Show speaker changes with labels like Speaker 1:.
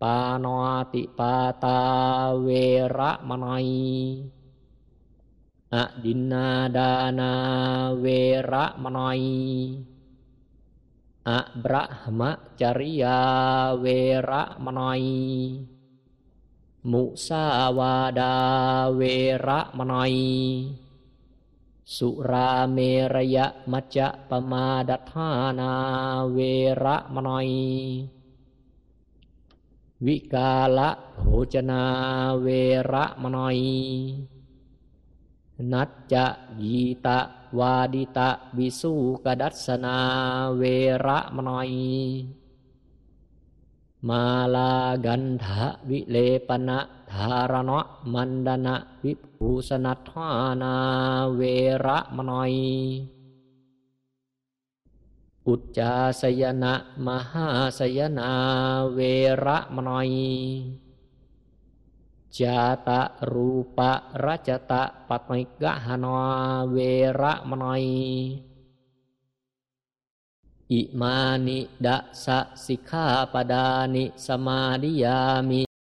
Speaker 1: ปานอติปาตาเวระมนัยอดินนาดานาเวระมนัยอะบรหมจริยาเวระมนัย มุสาวาดาเวระมนัย สุราเมรยะมัจจะปมาดัฐานาเวระมนัย วิกาละโภจนาเวระมนัยนัจจะยีตะวาดิตะวิสุกดัสนาเวระมนัยมาลากันทะวิเลปนะธารณะมันดนะวิภูสนัทานาเวระมนัย อุจจาสยนะ มหาสยนาเวระมนัยจาตะรูปะรัจตะปัตมิกะหนาเวระมนัยอิมานิดะสะสิกขาปดานิสมาดิยามิ